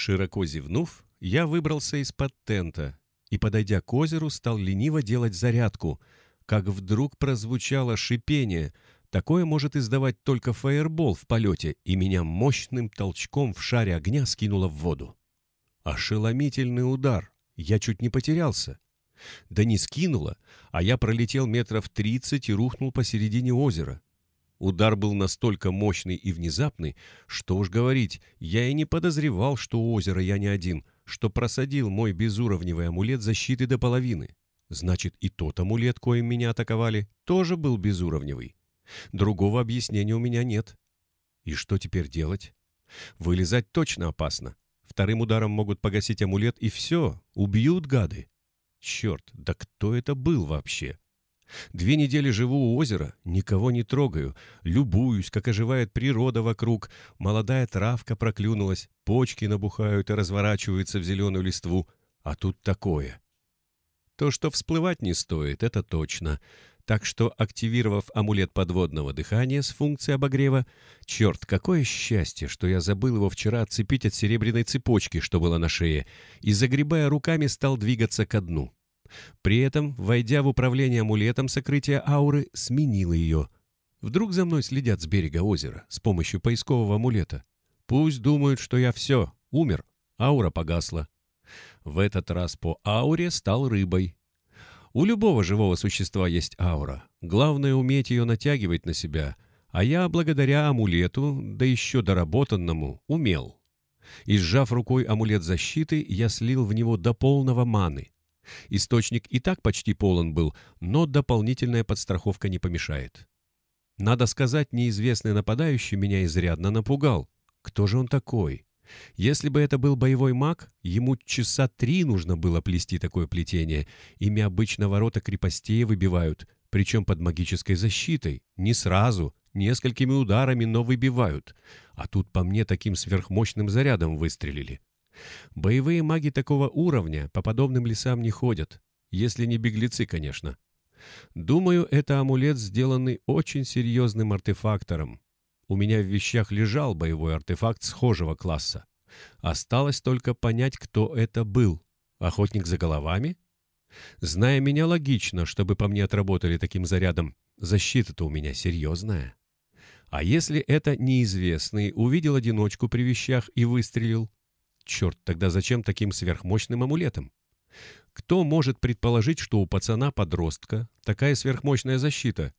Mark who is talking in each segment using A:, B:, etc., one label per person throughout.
A: Широко зевнув, я выбрался из-под тента и, подойдя к озеру, стал лениво делать зарядку, как вдруг прозвучало шипение. Такое может издавать только фаербол в полете, и меня мощным толчком в шаре огня скинуло в воду. Ошеломительный удар. Я чуть не потерялся. Да не скинуло, а я пролетел метров тридцать и рухнул посередине озера. Удар был настолько мощный и внезапный, что уж говорить, я и не подозревал, что у озера я не один, что просадил мой безуровневый амулет защиты до половины. Значит, и тот амулет, коим меня атаковали, тоже был безуровневый. Другого объяснения у меня нет. И что теперь делать? Вылезать точно опасно. Вторым ударом могут погасить амулет, и все, убьют гады. Черт, да кто это был вообще? Две недели живу у озера, никого не трогаю, любуюсь, как оживает природа вокруг, молодая травка проклюнулась, почки набухают и разворачиваются в зеленую листву, а тут такое. То, что всплывать не стоит, это точно. Так что, активировав амулет подводного дыхания с функцией обогрева, черт, какое счастье, что я забыл его вчера отцепить от серебряной цепочки, что была на шее, и, загребая руками, стал двигаться ко дну. При этом, войдя в управление амулетом сокрытия ауры, сменил ее. Вдруг за мной следят с берега озера с помощью поискового амулета. Пусть думают, что я все, умер, аура погасла. В этот раз по ауре стал рыбой. У любого живого существа есть аура. Главное уметь ее натягивать на себя. А я, благодаря амулету, да еще доработанному, умел. И сжав рукой амулет защиты, я слил в него до полного маны. Источник и так почти полон был, но дополнительная подстраховка не помешает. Надо сказать, неизвестный нападающий меня изрядно напугал. Кто же он такой? Если бы это был боевой маг, ему часа три нужно было плести такое плетение. Ими обычно ворота крепостей выбивают, причем под магической защитой. Не сразу, несколькими ударами, но выбивают. А тут по мне таким сверхмощным зарядом выстрелили. Боевые маги такого уровня по подобным лесам не ходят, если не беглецы, конечно. Думаю, это амулет, сделанный очень серьезным артефактором. У меня в вещах лежал боевой артефакт схожего класса. Осталось только понять, кто это был. Охотник за головами? Зная меня логично, чтобы по мне отработали таким зарядом. Защита-то у меня серьезная. А если это неизвестный увидел одиночку при вещах и выстрелил? Черт, тогда зачем таким сверхмощным амулетом? Кто может предположить, что у пацана-подростка такая сверхмощная защита?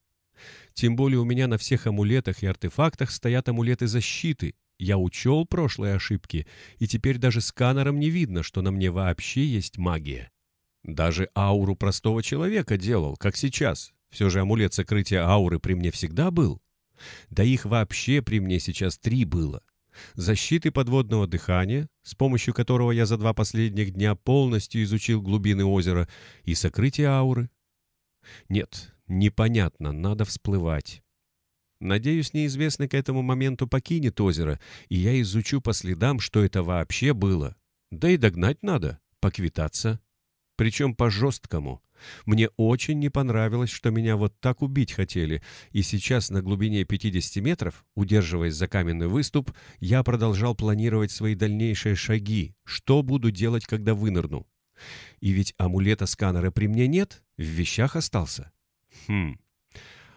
A: Тем более у меня на всех амулетах и артефактах стоят амулеты защиты. Я учел прошлые ошибки, и теперь даже сканером не видно, что на мне вообще есть магия. Даже ауру простого человека делал, как сейчас. Все же амулет сокрытия ауры при мне всегда был. Да их вообще при мне сейчас три было защиты подводного дыхания, с помощью которого я за два последних дня полностью изучил глубины озера, и сокрытие ауры. Нет, непонятно, надо всплывать. Надеюсь, неизвестный к этому моменту покинет озеро, и я изучу по следам, что это вообще было. Да и догнать надо, поквитаться. Причем по-жесткому. Мне очень не понравилось, что меня вот так убить хотели, и сейчас на глубине 50 метров, удерживаясь за каменный выступ, я продолжал планировать свои дальнейшие шаги, что буду делать, когда вынырну. И ведь амулета-сканера при мне нет, в вещах остался. Хм.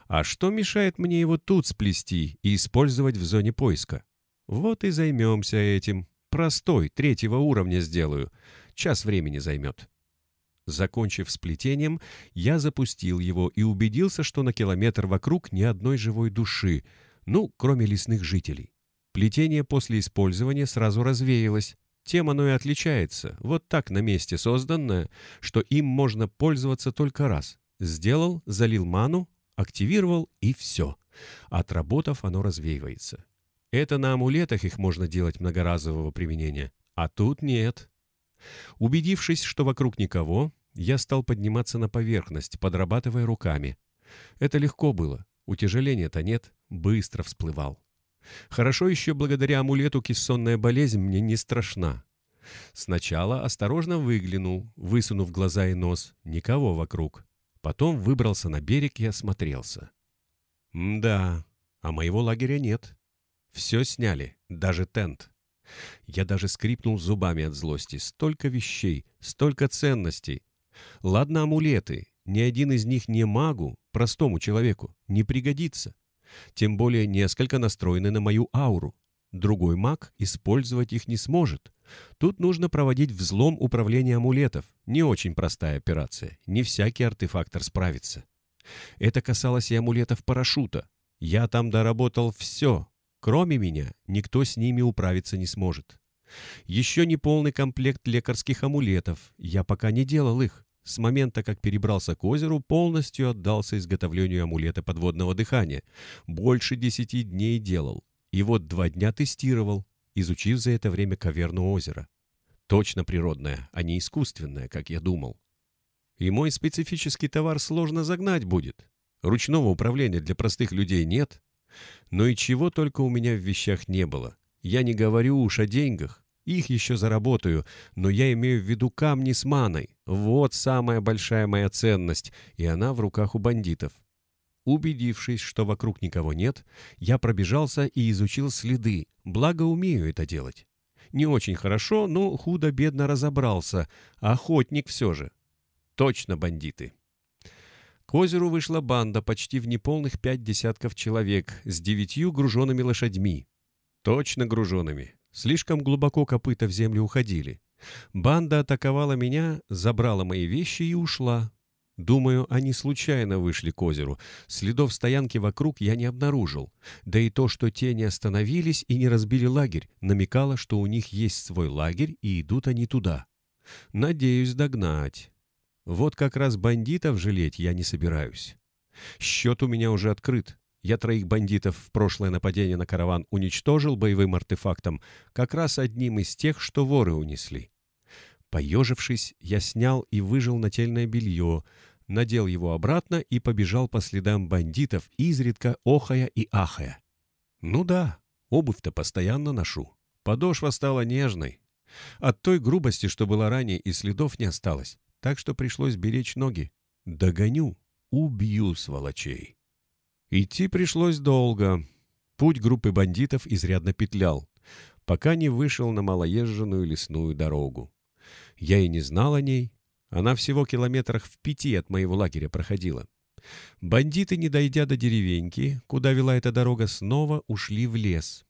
A: А что мешает мне его тут сплести и использовать в зоне поиска? Вот и займемся этим. Простой, третьего уровня сделаю. Час времени займет. Закончив с плетением, я запустил его и убедился, что на километр вокруг ни одной живой души, ну, кроме лесных жителей. Плетение после использования сразу развеялось. Тем оно и отличается, вот так на месте созданное, что им можно пользоваться только раз. Сделал, залил ману, активировал и все. Отработав, оно развеивается. Это на амулетах их можно делать многоразового применения, а тут нет. Убедившись, что вокруг никого, я стал подниматься на поверхность, подрабатывая руками. Это легко было, утяжеления-то нет, быстро всплывал. Хорошо еще благодаря амулету кессонная болезнь мне не страшна. Сначала осторожно выглянул, высунув глаза и нос, никого вокруг. Потом выбрался на берег и осмотрелся. да, а моего лагеря нет. Все сняли, даже тент. Я даже скрипнул зубами от злости. Столько вещей, столько ценностей. Ладно амулеты, ни один из них не магу, простому человеку, не пригодится. Тем более несколько настроены на мою ауру. Другой маг использовать их не сможет. Тут нужно проводить взлом управления амулетов. Не очень простая операция. Не всякий артефактор справится. Это касалось и амулетов парашюта. Я там доработал все. Кроме меня, никто с ними управиться не сможет. Еще не полный комплект лекарских амулетов. Я пока не делал их. С момента, как перебрался к озеру, полностью отдался изготовлению амулета подводного дыхания. Больше десяти дней делал. И вот два дня тестировал, изучив за это время каверну озера. Точно природная, а не искусственная, как я думал. И мой специфический товар сложно загнать будет. Ручного управления для простых людей нет. Но и чего только у меня в вещах не было. Я не говорю уж о деньгах. Их еще заработаю, но я имею в виду камни с маной. Вот самая большая моя ценность, и она в руках у бандитов. Убедившись, что вокруг никого нет, я пробежался и изучил следы, благо умею это делать. Не очень хорошо, но худо-бедно разобрался. Охотник все же. Точно бандиты. К озеру вышла банда почти в неполных пять десятков человек с девятью груженными лошадьми. Точно груженными. Слишком глубоко копыта в землю уходили. Банда атаковала меня, забрала мои вещи и ушла. Думаю, они случайно вышли к озеру. Следов стоянки вокруг я не обнаружил. Да и то, что те не остановились и не разбили лагерь, намекало, что у них есть свой лагерь и идут они туда. Надеюсь догнать. Вот как раз бандитов жалеть я не собираюсь. Счет у меня уже открыт. Я троих бандитов в прошлое нападение на караван уничтожил боевым артефактом, как раз одним из тех, что воры унесли. Поежившись, я снял и выжил нательное белье, надел его обратно и побежал по следам бандитов, изредка охая и ахая. Ну да, обувь-то постоянно ношу. Подошва стала нежной. От той грубости, что была ранее, и следов не осталось так что пришлось беречь ноги. Догоню, убью сволочей. Идти пришлось долго. Путь группы бандитов изрядно петлял, пока не вышел на малоезженную лесную дорогу. Я и не знал о ней. Она всего километрах в пяти от моего лагеря проходила. Бандиты, не дойдя до деревеньки, куда вела эта дорога, снова ушли в лес.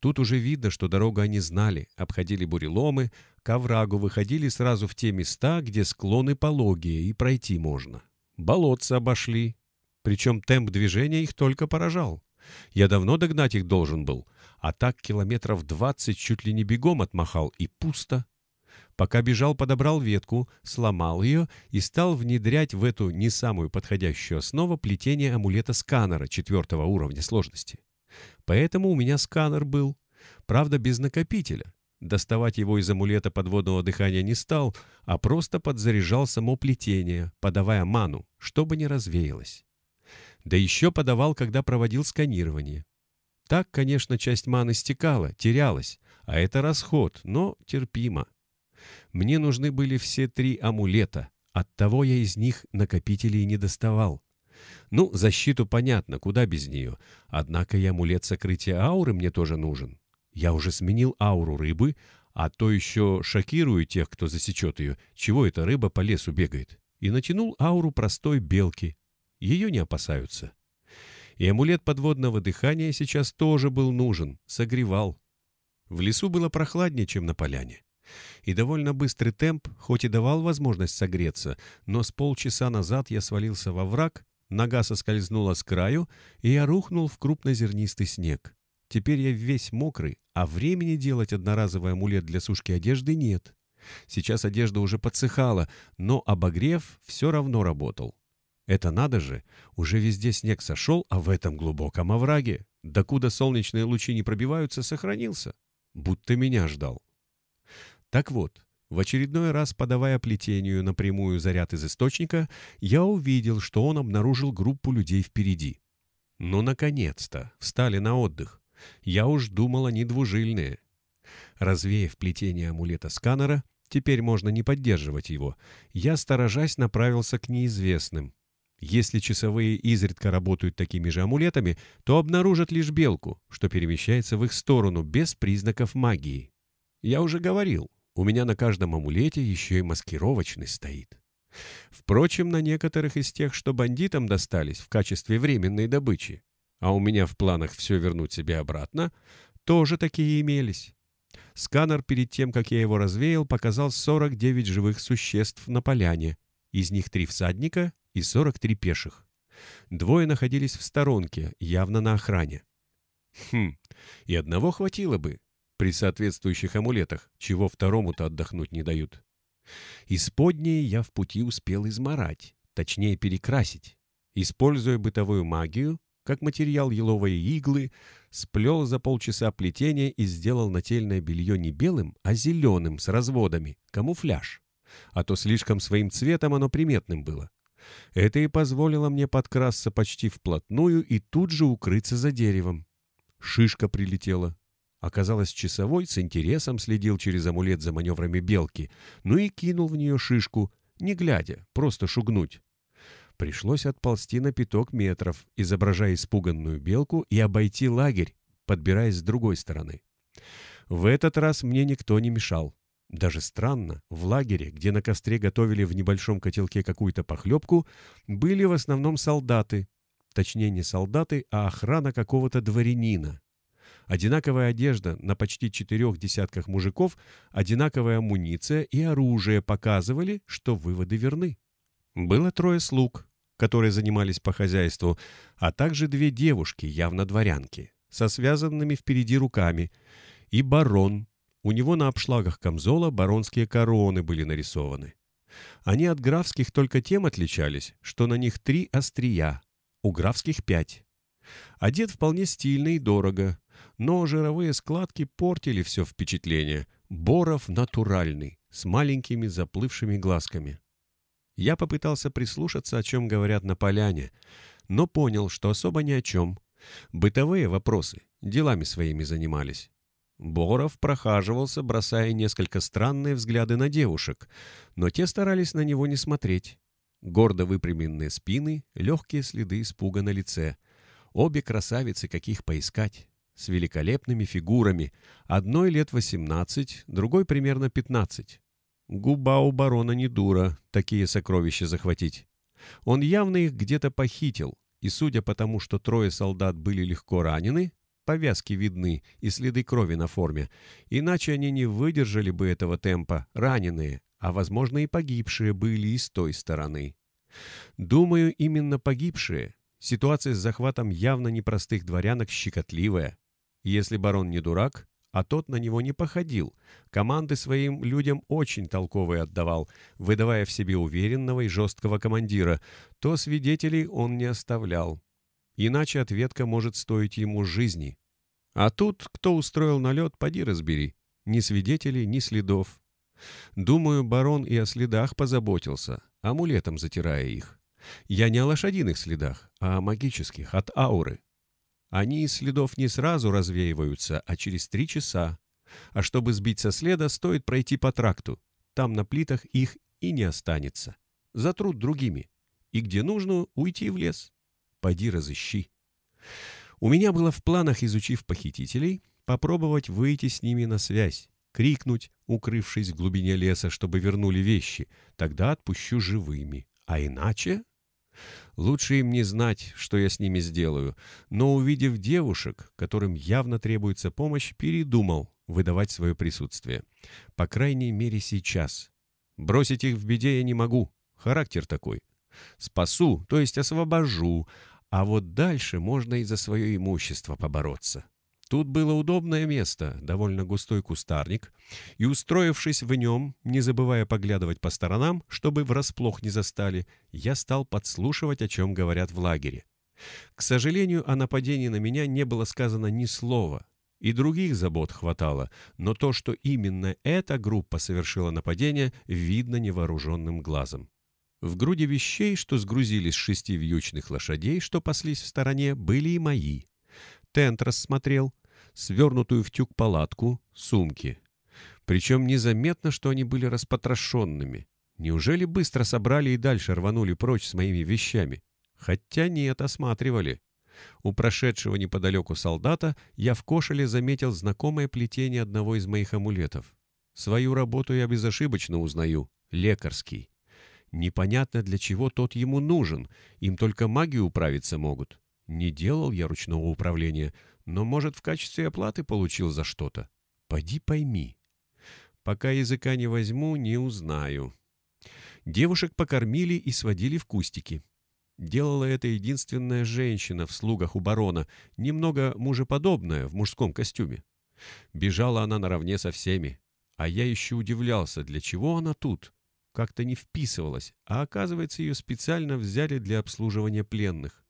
A: Тут уже видно, что дорогу они знали, обходили буреломы, к оврагу выходили сразу в те места, где склоны пологие, и пройти можно. Болотца обошли. Причем темп движения их только поражал. Я давно догнать их должен был, а так километров двадцать чуть ли не бегом отмахал, и пусто. Пока бежал, подобрал ветку, сломал ее и стал внедрять в эту не самую подходящую основу плетение амулета-сканера четвертого уровня сложности. Поэтому у меня сканер был. Правда, без накопителя. Доставать его из амулета подводного дыхания не стал, а просто подзаряжал само плетение, подавая ману, чтобы не развеялось. Да еще подавал, когда проводил сканирование. Так, конечно, часть маны стекала, терялась, а это расход, но терпимо. Мне нужны были все три амулета, оттого я из них накопителей не доставал. Ну, защиту понятно, куда без нее. Однако и амулет сокрытия ауры мне тоже нужен. Я уже сменил ауру рыбы, а то еще шокирую тех, кто засечет ее, чего эта рыба по лесу бегает. И натянул ауру простой белки. Ее не опасаются. И амулет подводного дыхания сейчас тоже был нужен, согревал. В лесу было прохладнее, чем на поляне. И довольно быстрый темп, хоть и давал возможность согреться, но с полчаса назад я свалился во враг Нога соскользнула с краю, и я рухнул в крупнозернистый снег. Теперь я весь мокрый, а времени делать одноразовый амулет для сушки одежды нет. Сейчас одежда уже подсыхала, но обогрев все равно работал. Это надо же, уже везде снег сошел, а в этом глубоком овраге, докуда солнечные лучи не пробиваются, сохранился. Будто меня ждал. Так вот, в очередной раз, подавая плетению напрямую заряд из источника, я увидел, что он обнаружил группу людей впереди. Ну, наконец-то! Встали на отдых. Я уж думал, они двужильные. Развеяв плетение амулета-сканера, теперь можно не поддерживать его, я, сторожась, направился к неизвестным. Если часовые изредка работают такими же амулетами, то обнаружат лишь белку, что перемещается в их сторону без признаков магии. Я уже говорил, у меня на каждом амулете еще и маскировочный стоит. Впрочем, на некоторых из тех, что бандитам достались в качестве временной добычи, а у меня в планах все вернуть себе обратно, тоже такие имелись. Сканер перед тем, как я его развеял, показал 49 живых существ на поляне, из них три всадника и 43 пеших. Двое находились в сторонке, явно на охране. Хм, и одного хватило бы, при соответствующих амулетах, чего второму-то отдохнуть не дают. Исподнее я в пути успел изморать, точнее перекрасить. Используя бытовую магию, как материал еловые иглы, сплел за полчаса плетения и сделал нательное белье не белым, а зеленым с разводами, камуфляж. А то слишком своим цветом оно приметным было. Это и позволило мне подкрасться почти вплотную и тут же укрыться за деревом. Шишка прилетела. Оказалось, часовой с интересом следил через амулет за маневрами белки, ну и кинул в нее шишку, не глядя, просто шугнуть. Пришлось отползти на пяток метров, изображая испуганную белку, и обойти лагерь, подбираясь с другой стороны. В этот раз мне никто не мешал. Даже странно, в лагере, где на костре готовили в небольшом котелке какую-то похлебку, были в основном солдаты. Точнее, не солдаты, а охрана какого-то дворянина. Одинаковая одежда на почти четырех десятках мужиков, одинаковая амуниция и оружие показывали, что выводы верны. Было трое слуг, которые занимались по хозяйству, а также две девушки, явно дворянки, со связанными впереди руками, и барон. У него на обшлагах камзола баронские короны были нарисованы. Они от графских только тем отличались, что на них три острия, у графских пять. Одет вполне стильно и дорого, но жировые складки портили все впечатление. Боров натуральный, с маленькими заплывшими глазками. Я попытался прислушаться, о чем говорят на поляне, но понял, что особо ни о чем. Бытовые вопросы, делами своими занимались. Боров прохаживался, бросая несколько странные взгляды на девушек, но те старались на него не смотреть. Гордо выпрямленные спины, легкие следы испуга на лице. Обе красавицы, каких поискать, с великолепными фигурами. Одной лет 18, другой примерно 15. Губа у барона не дура такие сокровища захватить. Он явно их где-то похитил, и судя по тому, что трое солдат были легко ранены, повязки видны и следы крови на форме, иначе они не выдержали бы этого темпа, раненые, а, возможно, и погибшие были и с той стороны. Думаю, именно погибшие. Ситуация с захватом явно непростых дворянок щекотливая. Если барон не дурак, а тот на него не походил. Команды своим людям очень толковые отдавал, выдавая в себе уверенного и жесткого командира, то свидетелей он не оставлял. Иначе ответка может стоить ему жизни. А тут, кто устроил налет, поди разбери. Ни свидетелей, ни следов. Думаю, барон и о следах позаботился, амулетом затирая их. Я не о лошадиных следах, а о магических, от ауры. Они из следов не сразу развеиваются, а через три часа. А чтобы сбить со следа, стоит пройти по тракту. Там на плитах их и не останется. Затрут другими. И где нужно, уйти в лес. Пойди разыщи. У меня было в планах, изучив похитителей, попробовать выйти с ними на связь, крикнуть, укрывшись в глубине леса, чтобы вернули вещи. Тогда отпущу живыми. А иначе Лучше им не знать, что я с ними сделаю, но, увидев девушек, которым явно требуется помощь, передумал выдавать свое присутствие. По крайней мере, сейчас. Бросить их в беде я не могу. Характер такой. Спасу, то есть освобожу, а вот дальше можно и за свое имущество побороться. Тут было удобное место, довольно густой кустарник, и, устроившись в нем, не забывая поглядывать по сторонам, чтобы врасплох не застали, я стал подслушивать, о чем говорят в лагере. К сожалению, о нападении на меня не было сказано ни слова, и других забот хватало, но то, что именно эта группа совершила нападение, видно невооруженным глазом. В груди вещей, что сгрузили с шести вьючных лошадей, что паслись в стороне, были и мои. Тент рассмотрел, свернутую в тюк палатку, сумки. Причем незаметно, что они были распотрошенными. Неужели быстро собрали и дальше рванули прочь с моими вещами? Хотя нет, осматривали. У прошедшего неподалеку солдата я в кошеле заметил знакомое плетение одного из моих амулетов. Свою работу я безошибочно узнаю. Лекарский. Непонятно, для чего тот ему нужен. Им только магию управиться могут. Не делал я ручного управления, но, может, в качестве оплаты получил за что-то. Пойди пойми. Пока языка не возьму, не узнаю. Девушек покормили и сводили в кустики. Делала это единственная женщина в слугах у барона, немного мужеподобная в мужском костюме. Бежала она наравне со всеми. А я еще удивлялся, для чего она тут. Как-то не вписывалась, а оказывается, ее специально взяли для обслуживания пленных.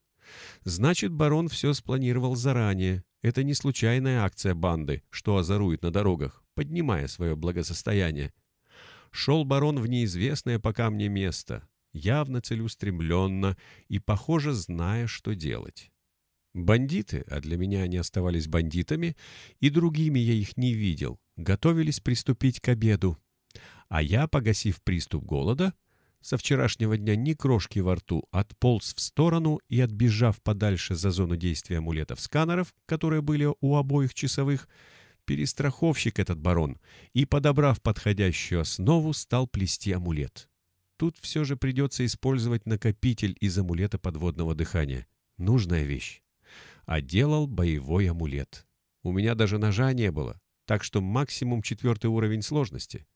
A: Значит, барон все спланировал заранее. Это не случайная акция банды, что озорует на дорогах, поднимая свое благосостояние. Шел барон в неизвестное пока мне место явно целеустремленно и, похоже, зная, что делать. Бандиты, а для меня они оставались бандитами, и другими я их не видел, готовились приступить к обеду. А я, погасив приступ голода, со вчерашнего дня ни крошки во рту, отполз в сторону и, отбежав подальше за зону действия амулетов-сканеров, которые были у обоих часовых, перестраховщик этот барон, и, подобрав подходящую основу, стал плести амулет. Тут все же придется использовать накопитель из амулета подводного дыхания. Нужная вещь. А делал боевой амулет. У меня даже ножа не было, так что максимум четвертый уровень сложности.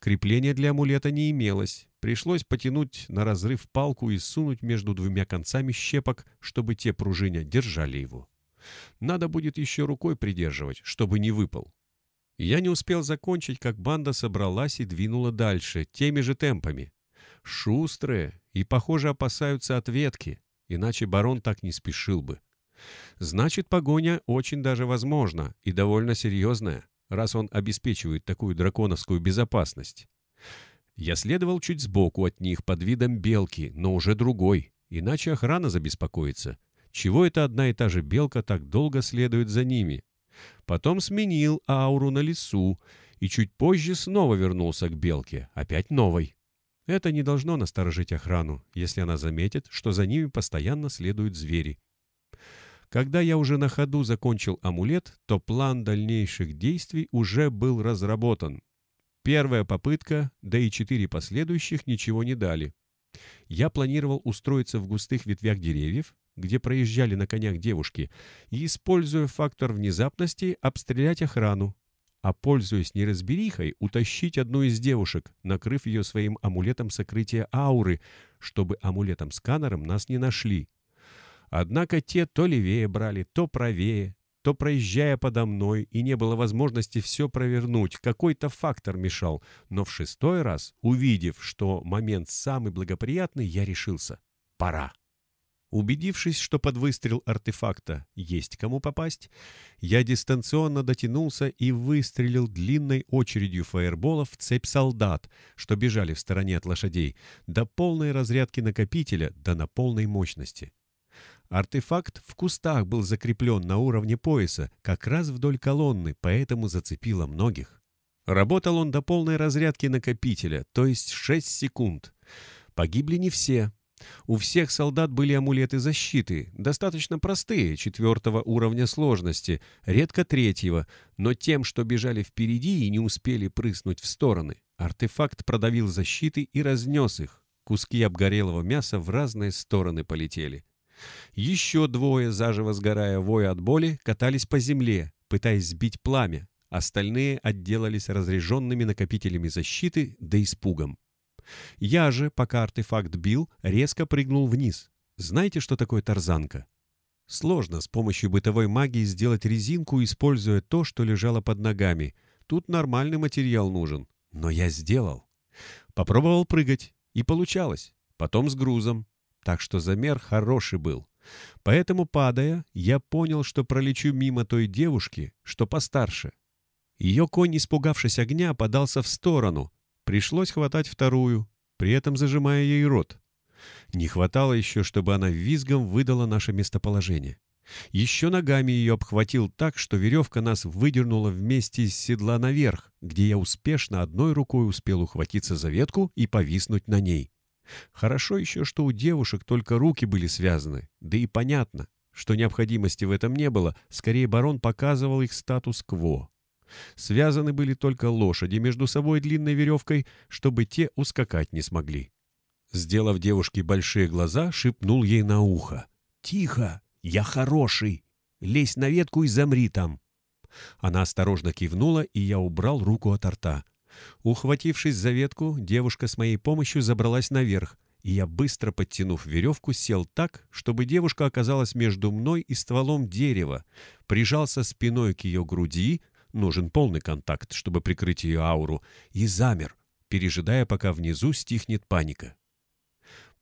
A: Крепления для амулета не имелось. Пришлось потянуть на разрыв палку и сунуть между двумя концами щепок, чтобы те пружиня держали его. Надо будет еще рукой придерживать, чтобы не выпал. Я не успел закончить, как банда собралась и двинула дальше, теми же темпами. Шустрые и, похоже, опасаются ответки, иначе барон так не спешил бы. Значит, погоня очень даже возможна и довольно серьезная, раз он обеспечивает такую драконовскую безопасность. Я следовал чуть сбоку от них под видом белки, но уже другой, иначе охрана забеспокоится. Чего это одна и та же белка так долго следует за ними? Потом сменил ауру на лесу и чуть позже снова вернулся к белке, опять новой. Это не должно насторожить охрану, если она заметит, что за ними постоянно следуют звери. Когда я уже на ходу закончил амулет, то план дальнейших действий уже был разработан. Первая попытка, да и четыре последующих ничего не дали. Я планировал устроиться в густых ветвях деревьев, где проезжали на конях девушки, и, используя фактор внезапности, обстрелять охрану, а, пользуясь неразберихой, утащить одну из девушек, накрыв ее своим амулетом сокрытия ауры, чтобы амулетом-сканером нас не нашли. Однако те то левее брали, то правее, то проезжая подо мной, и не было возможности все провернуть, какой-то фактор мешал, но в шестой раз, увидев, что момент самый благоприятный, я решился. Пора. Убедившись, что под выстрел артефакта есть кому попасть, я дистанционно дотянулся и выстрелил длинной очередью фаерболов в цепь солдат, что бежали в стороне от лошадей, до полной разрядки накопителя, да на полной мощности. Артефакт в кустах был закреплен на уровне пояса, как раз вдоль колонны, поэтому зацепило многих. Работал он до полной разрядки накопителя, то есть 6 секунд. Погибли не все, у всех солдат были амулеты защиты, достаточно простые, четвертого уровня сложности, редко третьего, но тем, что бежали впереди и не успели прыснуть в стороны, артефакт продавил защиты и разнес их. Куски обгорелого мяса в разные стороны полетели. Еще двое, заживо сгорая воя от боли, катались по земле, пытаясь сбить пламя. Остальные отделались разряженными накопителями защиты да испугом. Я же, пока артефакт бил, резко прыгнул вниз. Знаете, что такое тарзанка? Сложно с помощью бытовой магии сделать резинку, используя то, что лежало под ногами. Тут нормальный материал нужен. Но я сделал. Попробовал прыгать. И получалось. Потом с грузом. Так что замер хороший был. Поэтому, падая, я понял, что пролечу мимо той девушки, что постарше. Ее конь, испугавшись огня, подался в сторону, Пришлось хватать вторую, при этом зажимая ей рот. Не хватало еще, чтобы она визгом выдала наше местоположение. Еще ногами ее обхватил так, что веревка нас выдернула вместе из седла наверх, где я успешно одной рукой успел ухватиться за ветку и повиснуть на ней. Хорошо еще, что у девушек только руки были связаны, да и понятно, что необходимости в этом не было, скорее барон показывал их статус-кво. Связаны были только лошади между собой длинной веревкой, чтобы те ускакать не смогли. Сделав девушке большие глаза, шепнул ей на ухо. «Тихо! Я хороший! Лезь на ветку и замри там!» Она осторожно кивнула, и я убрал руку от рта. Ухватившись за ветку, девушка с моей помощью забралась наверх, и я, быстро подтянув веревку, сел так, чтобы девушка оказалась между мной и стволом дерева, прижался спиной к ее груди, нужен полный контакт, чтобы прикрыть ее ауру, и замер, пережидая, пока внизу стихнет паника.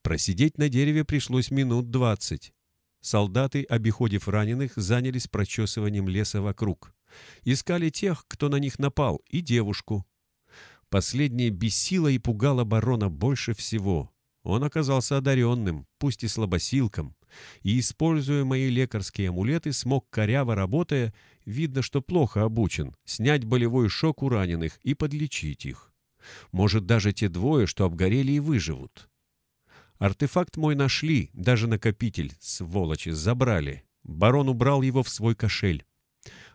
A: Просидеть на дереве пришлось минут двадцать. Солдаты, обиходив раненых, занялись прочесыванием леса вокруг. Искали тех, кто на них напал, и девушку. Последнее бесило и пугало барона больше всего. Он оказался одаренным, пусть и слабосилком, и, используя мои лекарские амулеты, смог, коряво работая, видно, что плохо обучен, снять болевой шок у раненых и подлечить их. Может, даже те двое, что обгорели и выживут. Артефакт мой нашли, даже накопитель, сволочи, забрали. Барон убрал его в свой кошель.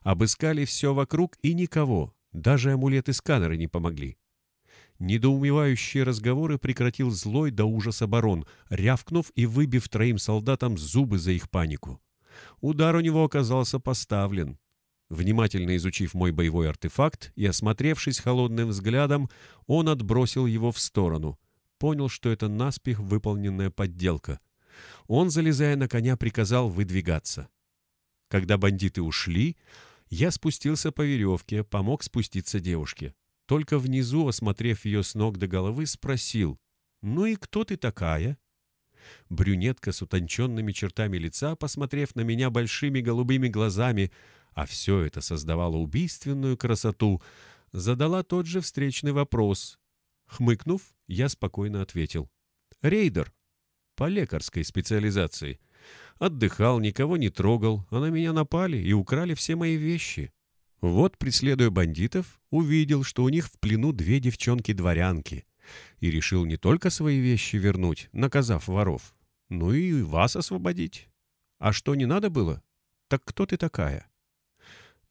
A: Обыскали все вокруг и никого, даже амулеты-сканеры не помогли. Недоумевающие разговоры прекратил злой до ужаса барон, рявкнув и выбив троим солдатам зубы за их панику. Удар у него оказался поставлен. Внимательно изучив мой боевой артефакт и осмотревшись холодным взглядом, он отбросил его в сторону. Понял, что это наспех выполненная подделка. Он, залезая на коня, приказал выдвигаться. Когда бандиты ушли, я спустился по веревке, помог спуститься девушке. Только внизу, осмотрев ее с ног до головы, спросил, «Ну и кто ты такая?» Брюнетка с утонченными чертами лица, посмотрев на меня большими голубыми глазами, а все это создавало убийственную красоту, задала тот же встречный вопрос. Хмыкнув, я спокойно ответил. «Рейдер. По лекарской специализации. Отдыхал, никого не трогал, а на меня напали и украли все мои вещи. Вот, преследуя бандитов, увидел, что у них в плену две девчонки-дворянки, и решил не только свои вещи вернуть, наказав воров, но и вас освободить. А что не надо было? Так кто ты такая?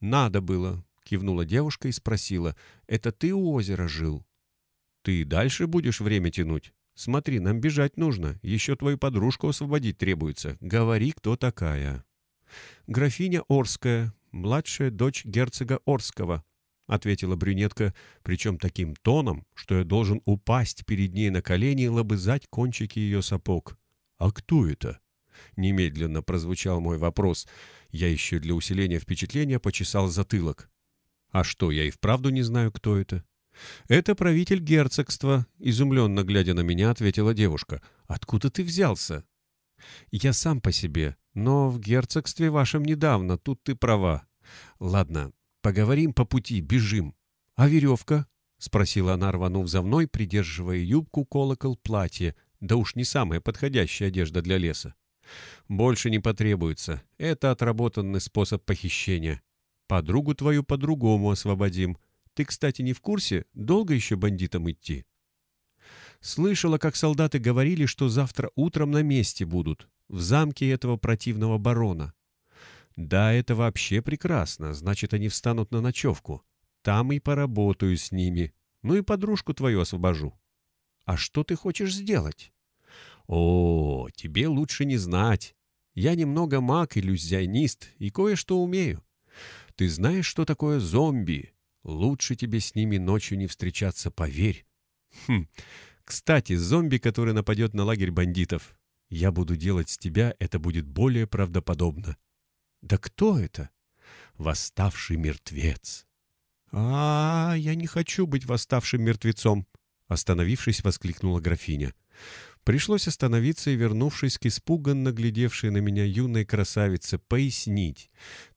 A: Надо было, кивнула девушка и спросила, это ты у озера жил? Ты и дальше будешь время тянуть? Смотри, нам бежать нужно, еще твою подружку освободить требуется. Говори, кто такая. Графиня Орская, младшая дочь герцога Орского», — ответила брюнетка, причем таким тоном, что я должен упасть перед ней на колени и лобызать кончики ее сапог. «А кто это?» Немедленно прозвучал мой вопрос. Я еще для усиления впечатления почесал затылок. «А что, я и вправду не знаю, кто это?» «Это правитель герцогства», — изумленно глядя на меня, ответила девушка. «Откуда ты взялся?» «Я сам по себе. Но в герцогстве вашем недавно, тут ты права. Ладно, поговорим по пути, бежим. А веревка? — спросила она, рванув за мной, придерживая юбку, колокол, платье. Да уж не самая подходящая одежда для леса. Больше не потребуется. Это отработанный способ похищения. Подругу твою по-другому освободим. Ты, кстати, не в курсе, долго еще бандитам идти? Слышала, как солдаты говорили, что завтра утром на месте будут в замке этого противного барона. Да, это вообще прекрасно, значит, они встанут на ночевку. Там и поработаю с ними. Ну и подружку твою освобожу. А что ты хочешь сделать? О, тебе лучше не знать. Я немного маг-иллюзионист и кое-что умею. Ты знаешь, что такое зомби? Лучше тебе с ними ночью не встречаться, поверь. Хм, кстати, зомби, который нападет на лагерь бандитов, я буду делать с тебя, это будет более правдоподобно. Да кто это? Восставший мертвец. А, -а, а, я не хочу быть восставшим мертвецом, остановившись, воскликнула графиня. Пришлось остановиться и, вернувшись к испуганно глядевшей на меня юной красавице, пояснить.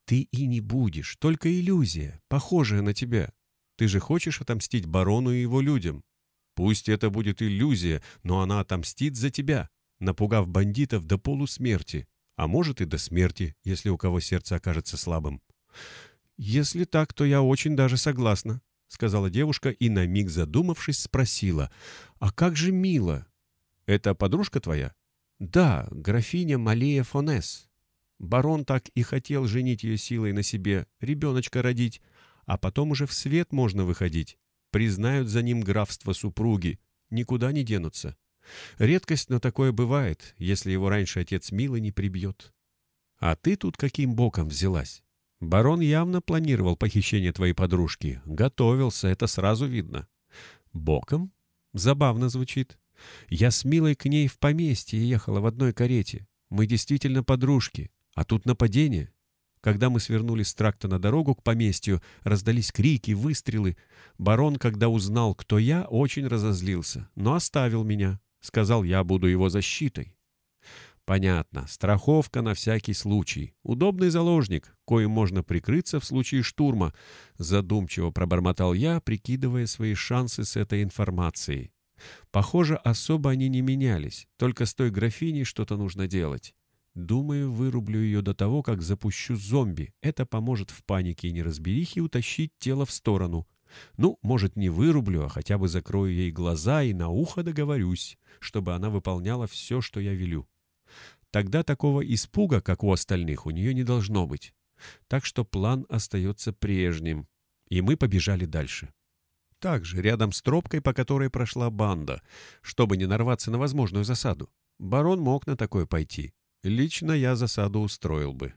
A: Ты и не будешь, только иллюзия, похожая на тебя. Ты же хочешь отомстить барону и его людям. Пусть это будет иллюзия, но она отомстит за тебя напугав бандитов до полусмерти, а может и до смерти, если у кого сердце окажется слабым. «Если так, то я очень даже согласна», — сказала девушка и, на миг задумавшись, спросила, «А как же Мила?» Это подружка твоя? Да, графиня Малея Фонес. Барон так и хотел женить ее силой на себе, ребеночка родить, а потом уже в свет можно выходить. Признают за ним графство супруги, никуда не денутся. Редкость, но такое бывает, если его раньше отец Милы не прибьет. А ты тут каким боком взялась? Барон явно планировал похищение твоей подружки. Готовился, это сразу видно. Боком? Забавно звучит. Я с Милой к ней в поместье ехала в одной карете. Мы действительно подружки. А тут нападение. Когда мы свернули с тракта на дорогу к поместью, раздались крики, выстрелы. Барон, когда узнал, кто я, очень разозлился, но оставил меня. Сказал, я буду его защитой. Понятно, страховка на всякий случай. Удобный заложник, коим можно прикрыться в случае штурма. Задумчиво пробормотал я, прикидывая свои шансы с этой информацией. Похоже, особо они не менялись, только с той графиней что-то нужно делать. Думаю, вырублю ее до того, как запущу зомби. Это поможет в панике и неразберихе утащить тело в сторону. Ну, может, не вырублю, а хотя бы закрою ей глаза и на ухо договорюсь, чтобы она выполняла все, что я велю. Тогда такого испуга, как у остальных, у нее не должно быть. Так что план остается прежним. И мы побежали дальше. Также рядом с тропкой, по которой прошла банда, чтобы не нарваться на возможную засаду. Барон мог на такое пойти. Лично я засаду устроил бы.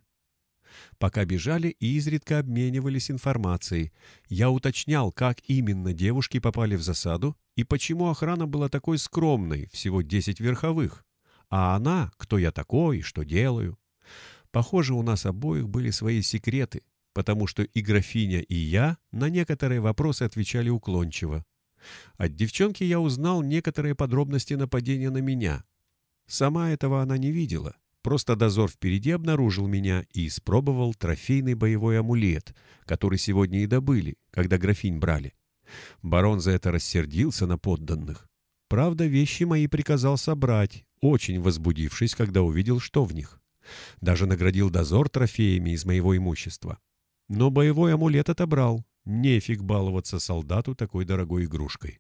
A: Пока бежали, изредка обменивались информацией. Я уточнял, как именно девушки попали в засаду и почему охрана была такой скромной, всего 10 верховых. А она, кто я такой, что делаю. Похоже, у нас обоих были свои секреты, потому что и графиня, и я на некоторые вопросы отвечали уклончиво. От девчонки я узнал некоторые подробности нападения на меня. Сама этого она не видела. Просто дозор впереди обнаружил меня и испробовал трофейный боевой амулет, который сегодня и добыли, когда графинь брали. Барон за это рассердился на подданных. Правда, вещи мои приказал собрать, очень возбудившись, когда увидел, что в них. Даже наградил дозор трофеями из моего имущества. Но боевой амулет отобрал. Нефиг баловаться солдату такой дорогой игрушкой.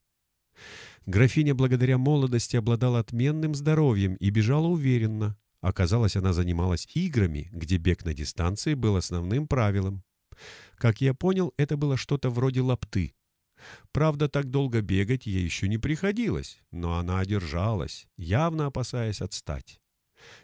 A: Графиня благодаря молодости обладала отменным здоровьем и бежала уверенно, Оказалось, она занималась играми, где бег на дистанции был основным правилом. Как я понял, это было что-то вроде лапты. Правда, так долго бегать ей еще не приходилось, но она одержалась, явно опасаясь отстать.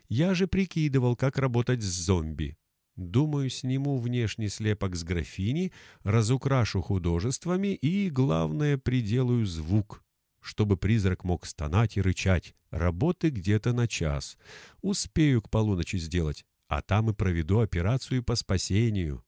A: Я же прикидывал, как работать с зомби. Думаю, сниму внешний слепок с графини, разукрашу художествами и, главное, приделаю звук чтобы призрак мог стонать и рычать. Работы где-то на час. Успею к полуночи сделать, а там и проведу операцию по спасению.